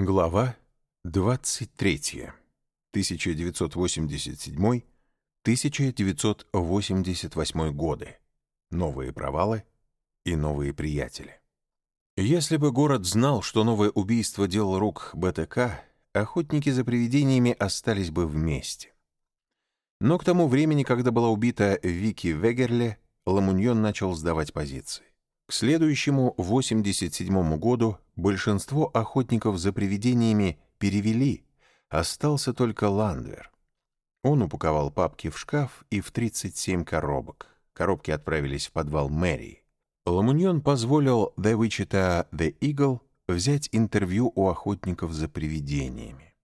Глава 23. 1987-1988 годы. Новые провалы и новые приятели. Если бы город знал, что новое убийство — делал рук БТК, охотники за привидениями остались бы вместе. Но к тому времени, когда была убита Вики Вегерле, Ламуньон начал сдавать позиции. К следующему 87 году большинство охотников за привидениями перевели, остался только Ландвер. Он упаковал папки в шкаф и в 37 коробок. Коробки отправились в подвал мэрии. Ламуньон позволил The Wichita The Eagle взять интервью у охотников за привидениями.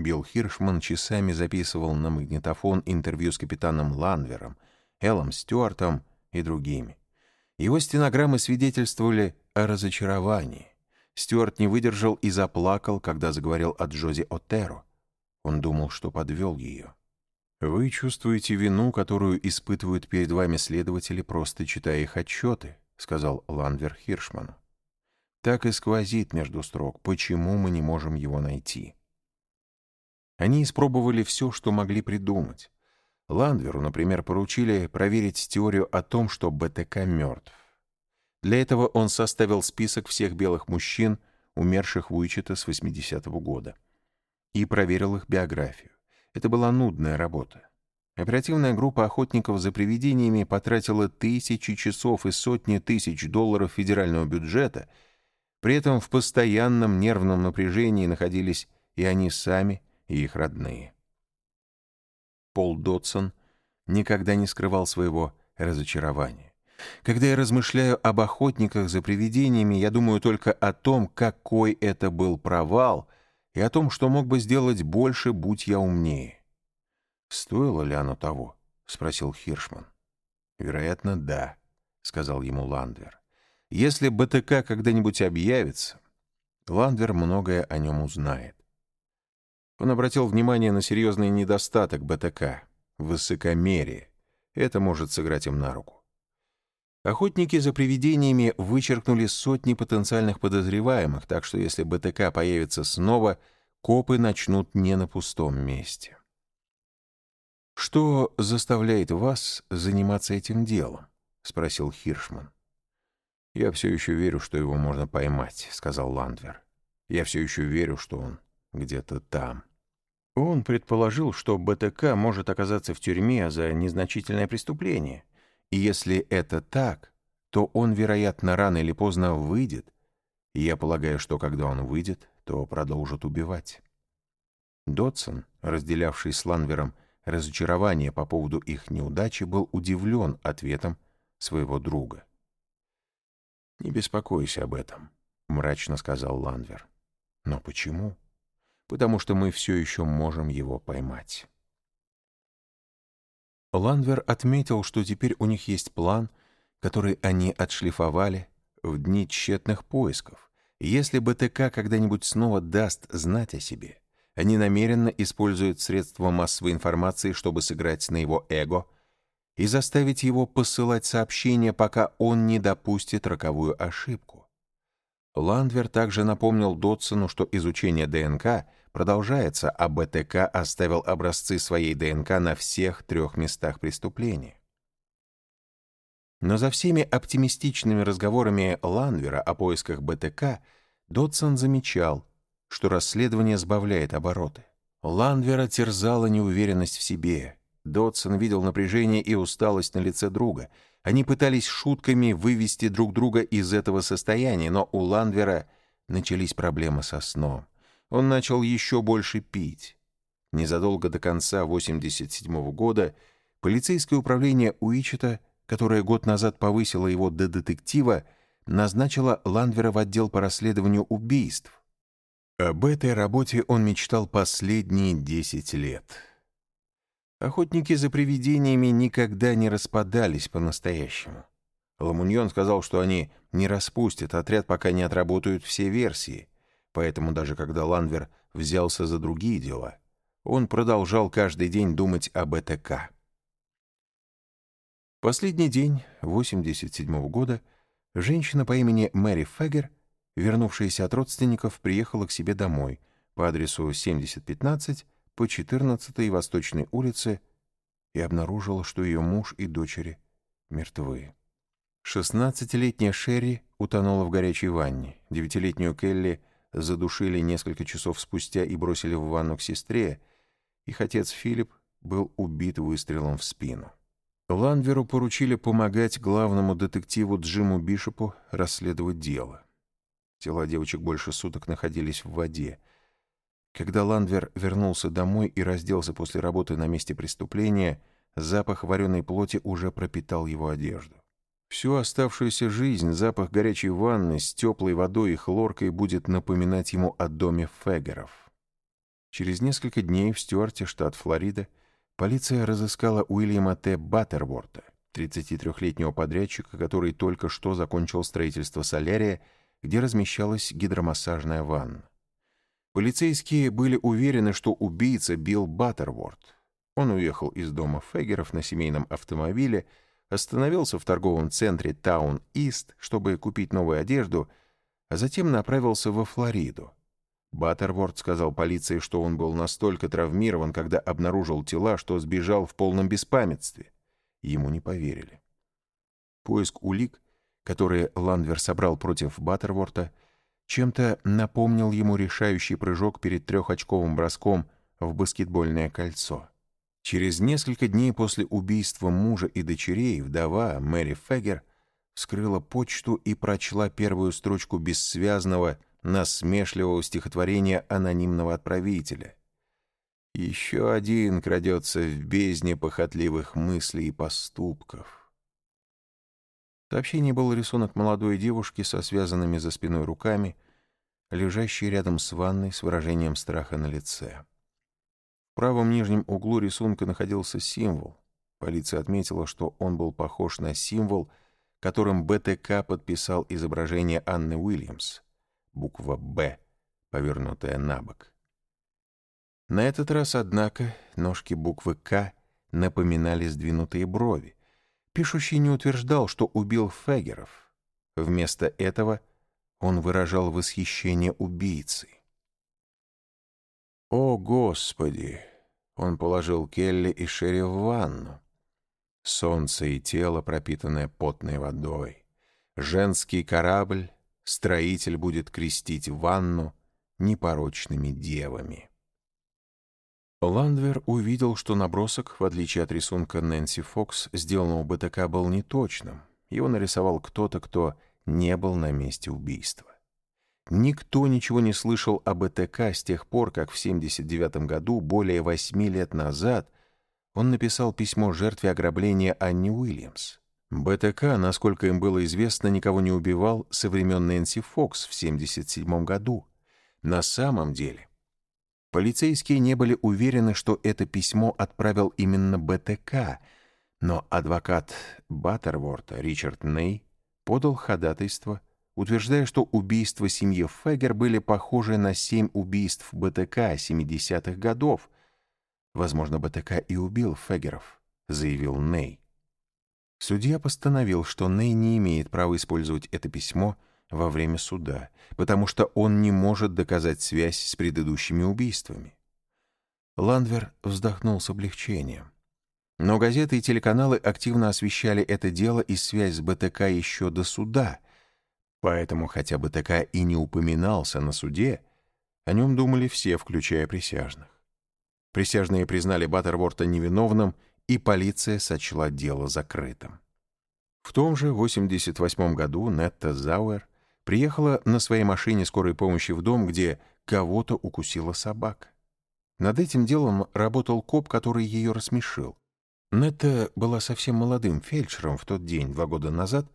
Билл Хиршман часами записывал на магнитофон интервью с капитаном Ланвером, Эллом Стюартом и другими. Его стенограммы свидетельствовали о разочаровании. Стюарт не выдержал и заплакал, когда заговорил о Джози Отеро. Он думал, что подвел ее. «Вы чувствуете вину, которую испытывают перед вами следователи, просто читая их отчеты», — сказал Ланвер Хиршману. «Так и сквозит между строк, почему мы не можем его найти». Они испробовали все, что могли придумать. Ландверу, например, поручили проверить теорию о том, что БТК мертв. Для этого он составил список всех белых мужчин, умерших в Уичета с 80-го года, и проверил их биографию. Это была нудная работа. Оперативная группа охотников за привидениями потратила тысячи часов и сотни тысяч долларов федерального бюджета, при этом в постоянном нервном напряжении находились и они сами, и их родные. Пол Дотсон никогда не скрывал своего разочарования. Когда я размышляю об охотниках за привидениями, я думаю только о том, какой это был провал, и о том, что мог бы сделать больше, будь я умнее. «Стоило ли оно того?» — спросил Хиршман. «Вероятно, да», — сказал ему Ландвер. «Если БТК когда-нибудь объявится, Ландвер многое о нем узнает. Он обратил внимание на серьезный недостаток БТК — высокомерие. Это может сыграть им на руку. Охотники за привидениями вычеркнули сотни потенциальных подозреваемых, так что если БТК появится снова, копы начнут не на пустом месте. «Что заставляет вас заниматься этим делом?» — спросил Хиршман. «Я все еще верю, что его можно поймать», — сказал Ландвер. «Я все еще верю, что он где-то там. Он предположил, что БТК может оказаться в тюрьме за незначительное преступление. И если это так, то он, вероятно, рано или поздно выйдет. И я полагаю, что когда он выйдет, то продолжит убивать. Дотсон, разделявший с Ланвером разочарование по поводу их неудачи, был удивлен ответом своего друга. «Не беспокойся об этом», — мрачно сказал Ланвер. «Но почему?» Потому что мы все еще можем его поймать. Ланвер отметил, что теперь у них есть план, который они отшлифовали в дни тщетных поисков. Если БТК когда-нибудь снова даст знать о себе, они намеренно используют средства массовой информации, чтобы сыграть на его эго и заставить его посылать сообщения, пока он не допустит роковую ошибку. Ландвер также напомнил Дотсону, что изучение ДНК продолжается, а БТК оставил образцы своей ДНК на всех трех местах преступления. Но за всеми оптимистичными разговорами Ланвера о поисках БТК Дотсон замечал, что расследование сбавляет обороты. Ланвера терзала неуверенность в себе. Дотсон видел напряжение и усталость на лице друга. Они пытались шутками вывести друг друга из этого состояния, но у Ланвера начались проблемы со сном он начал еще больше пить. Незадолго до конца 87 года полицейское управление Уичета, которое год назад повысило его до детектива, назначило Ландвера в отдел по расследованию убийств. Об этой работе он мечтал последние 10 лет. Охотники за привидениями никогда не распадались по-настоящему. Ламуньон сказал, что они не распустят отряд, пока не отработают все версии — Поэтому даже когда Ланвер взялся за другие дела, он продолжал каждый день думать об ЭТК. Последний день 87 -го года женщина по имени Мэри Фегер вернувшаяся от родственников, приехала к себе домой по адресу 7015 по 14-й Восточной улице и обнаружила, что ее муж и дочери мертвы. Шестнадцатилетняя Шерри утонула в горячей ванне. Девятилетнюю Келли задушили несколько часов спустя и бросили в ванну к сестре. Их отец Филипп был убит выстрелом в спину. Ландверу поручили помогать главному детективу Джиму Бишопу расследовать дело. Тела девочек больше суток находились в воде. Когда Ландвер вернулся домой и разделся после работы на месте преступления, запах вареной плоти уже пропитал его одежду. Всю оставшуюся жизнь запах горячей ванны с теплой водой и хлоркой будет напоминать ему о доме Фегеров. Через несколько дней в Стюарте, штат Флорида, полиция разыскала Уильяма Т. Баттерворта, 33-летнего подрядчика, который только что закончил строительство солярия, где размещалась гидромассажная ванна. Полицейские были уверены, что убийца Билл Баттерворт. Он уехал из дома Фегеров на семейном автомобиле, остановился в торговом центре Таун-Ист, чтобы купить новую одежду, а затем направился во Флориду. Баттерворд сказал полиции, что он был настолько травмирован, когда обнаружил тела, что сбежал в полном беспамятстве. Ему не поверили. Поиск улик, которые Ландвер собрал против Баттерворта, чем-то напомнил ему решающий прыжок перед трехочковым броском в баскетбольное кольцо. Через несколько дней после убийства мужа и дочерей вдова Мэри Фегер вскрыла почту и прочла первую строчку бессвязного, насмешливого стихотворения анонимного отправителя. «Еще один крадется в бездне похотливых мыслей и поступков». В сообщении был рисунок молодой девушки со связанными за спиной руками, лежащей рядом с ванной с выражением страха на лице. В правом нижнем углу рисунка находился символ. Полиция отметила, что он был похож на символ, которым БТК подписал изображение Анны Уильямс. Буква «Б», повернутая на бок. На этот раз, однако, ножки буквы «К» напоминали сдвинутые брови. Пишущий не утверждал, что убил Фегеров. Вместо этого он выражал восхищение убийцей. «О, Господи!» Он положил Келли и Шерри в ванну. Солнце и тело, пропитанное потной водой. Женский корабль, строитель будет крестить ванну непорочными девами. Ландвер увидел, что набросок, в отличие от рисунка Нэнси Фокс, сделанного БТК, был неточным. Его нарисовал кто-то, кто не был на месте убийства. Никто ничего не слышал об ЭТК с тех пор, как в 79 году, более восьми лет назад, он написал письмо жертве ограбления Анни Уильямс. БТК, насколько им было известно, никого не убивал со времен Нэнси Фокс в 77 году. На самом деле, полицейские не были уверены, что это письмо отправил именно БТК, но адвокат Баттерворта Ричард Ней подал ходатайство утверждая, что убийства семьи Фегер были похожи на семь убийств БТК 70-х годов. «Возможно, БТК и убил Фегеров», — заявил Ней. Судья постановил, что Ней не имеет права использовать это письмо во время суда, потому что он не может доказать связь с предыдущими убийствами. Ландвер вздохнул с облегчением. Но газеты и телеканалы активно освещали это дело и связь с БТК еще до суда — Поэтому, хотя такая и не упоминался на суде, о нем думали все, включая присяжных. Присяжные признали Баттерворта невиновным, и полиция сочла дело закрытым. В том же 88 году Нетта Зауэр приехала на своей машине скорой помощи в дом, где кого-то укусила собака. Над этим делом работал коп, который ее рассмешил. Нетта была совсем молодым фельдшером в тот день, два года назад,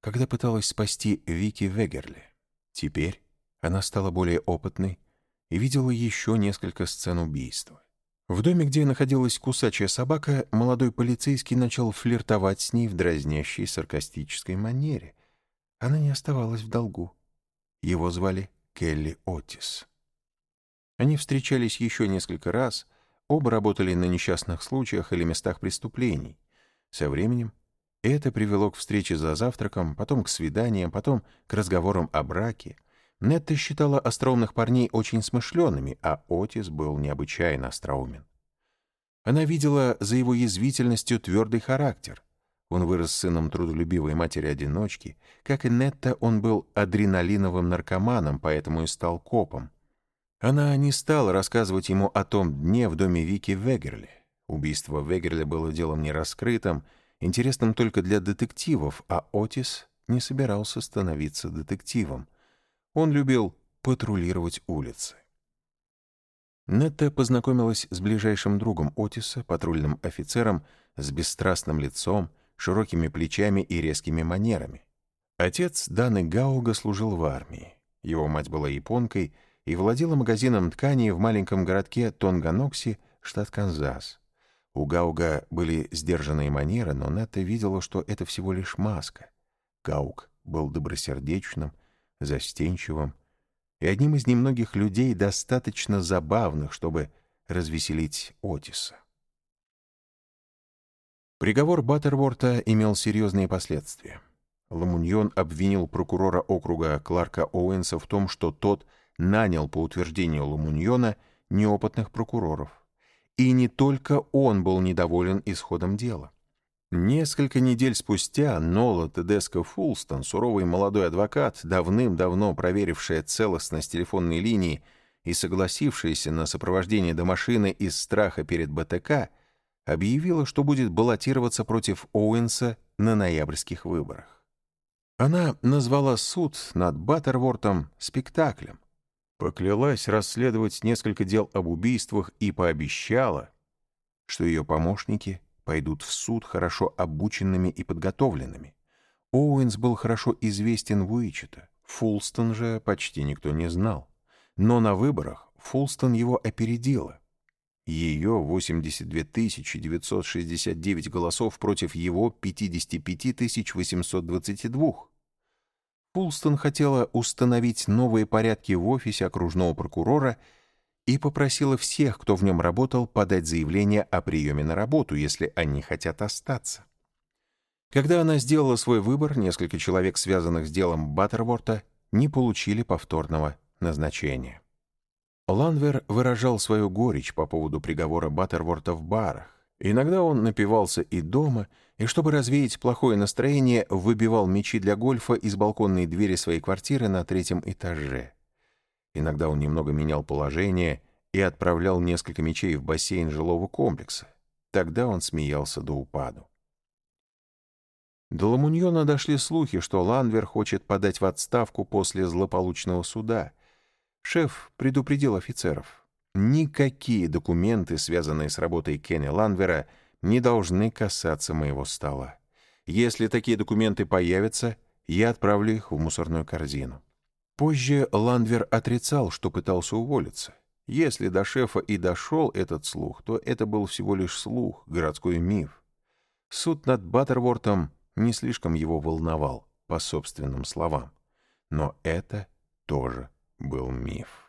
когда пыталась спасти Вики Вегерли. Теперь она стала более опытной и видела еще несколько сцен убийства. В доме, где находилась кусачая собака, молодой полицейский начал флиртовать с ней в дразнящей саркастической манере. Она не оставалась в долгу. Его звали Келли Отис. Они встречались еще несколько раз, оба работали на несчастных случаях или местах преступлений. Со временем это привело к встрече за завтраком, потом к свиданиям, потом к разговорам о браке. Нетта считала остроумных парней очень смышленными, а Отис был необычайно остроумен. Она видела за его язвительностью твердый характер. Он вырос сыном трудолюбивой матери-одиночки. Как и Нетта, он был адреналиновым наркоманом, поэтому и стал копом. Она не стала рассказывать ему о том дне в доме Вики Вегерли. Убийство Вегерли было делом нераскрытым, интересным только для детективов, а Отис не собирался становиться детективом. Он любил патрулировать улицы. Нетта познакомилась с ближайшим другом Отиса, патрульным офицером с бесстрастным лицом, широкими плечами и резкими манерами. Отец Даны Гауга служил в армии. Его мать была японкой и владела магазином ткани в маленьком городке Тонганокси, штат Канзас. У Гауга были сдержанные манеры, но Нетта видела, что это всего лишь маска. Гауг был добросердечным, застенчивым и одним из немногих людей, достаточно забавных, чтобы развеселить Отиса. Приговор Баттерворта имел серьезные последствия. Ламуньон обвинил прокурора округа Кларка Оуэнса в том, что тот нанял, по утверждению Ламуньона, неопытных прокуроров. И не только он был недоволен исходом дела. Несколько недель спустя Нола Тедеско Фулстон, суровый молодой адвокат, давным-давно проверившая целостность телефонной линии и согласившаяся на сопровождение до машины из страха перед БТК, объявила, что будет баллотироваться против Оуэнса на ноябрьских выборах. Она назвала суд над Баттервортом спектаклем, поклялась расследовать несколько дел об убийствах и пообещала, что ее помощники — пойдут в суд хорошо обученными и подготовленными. Оуэнс был хорошо известен в Уичета, Фулстон же почти никто не знал. Но на выборах Фулстон его опередила. Ее 82 969 голосов против его 55 822. Фулстон хотела установить новые порядки в офисе окружного прокурора и попросила всех, кто в нем работал, подать заявление о приеме на работу, если они хотят остаться. Когда она сделала свой выбор, несколько человек, связанных с делом Баттерворта, не получили повторного назначения. Ланвер выражал свою горечь по поводу приговора Баттерворта в барах. Иногда он напивался и дома, и, чтобы развеять плохое настроение, выбивал мячи для гольфа из балконной двери своей квартиры на третьем этаже. Иногда он немного менял положение и отправлял несколько мечей в бассейн жилого комплекса. Тогда он смеялся до упаду. До Ламуньона дошли слухи, что Ланвер хочет подать в отставку после злополучного суда. Шеф предупредил офицеров. Никакие документы, связанные с работой Кенни Ланвера, не должны касаться моего стола. Если такие документы появятся, я отправлю их в мусорную корзину. Позже Ландвер отрицал, что пытался уволиться. Если до шефа и дошел этот слух, то это был всего лишь слух, городской миф. Суд над Баттервортом не слишком его волновал, по собственным словам. Но это тоже был миф.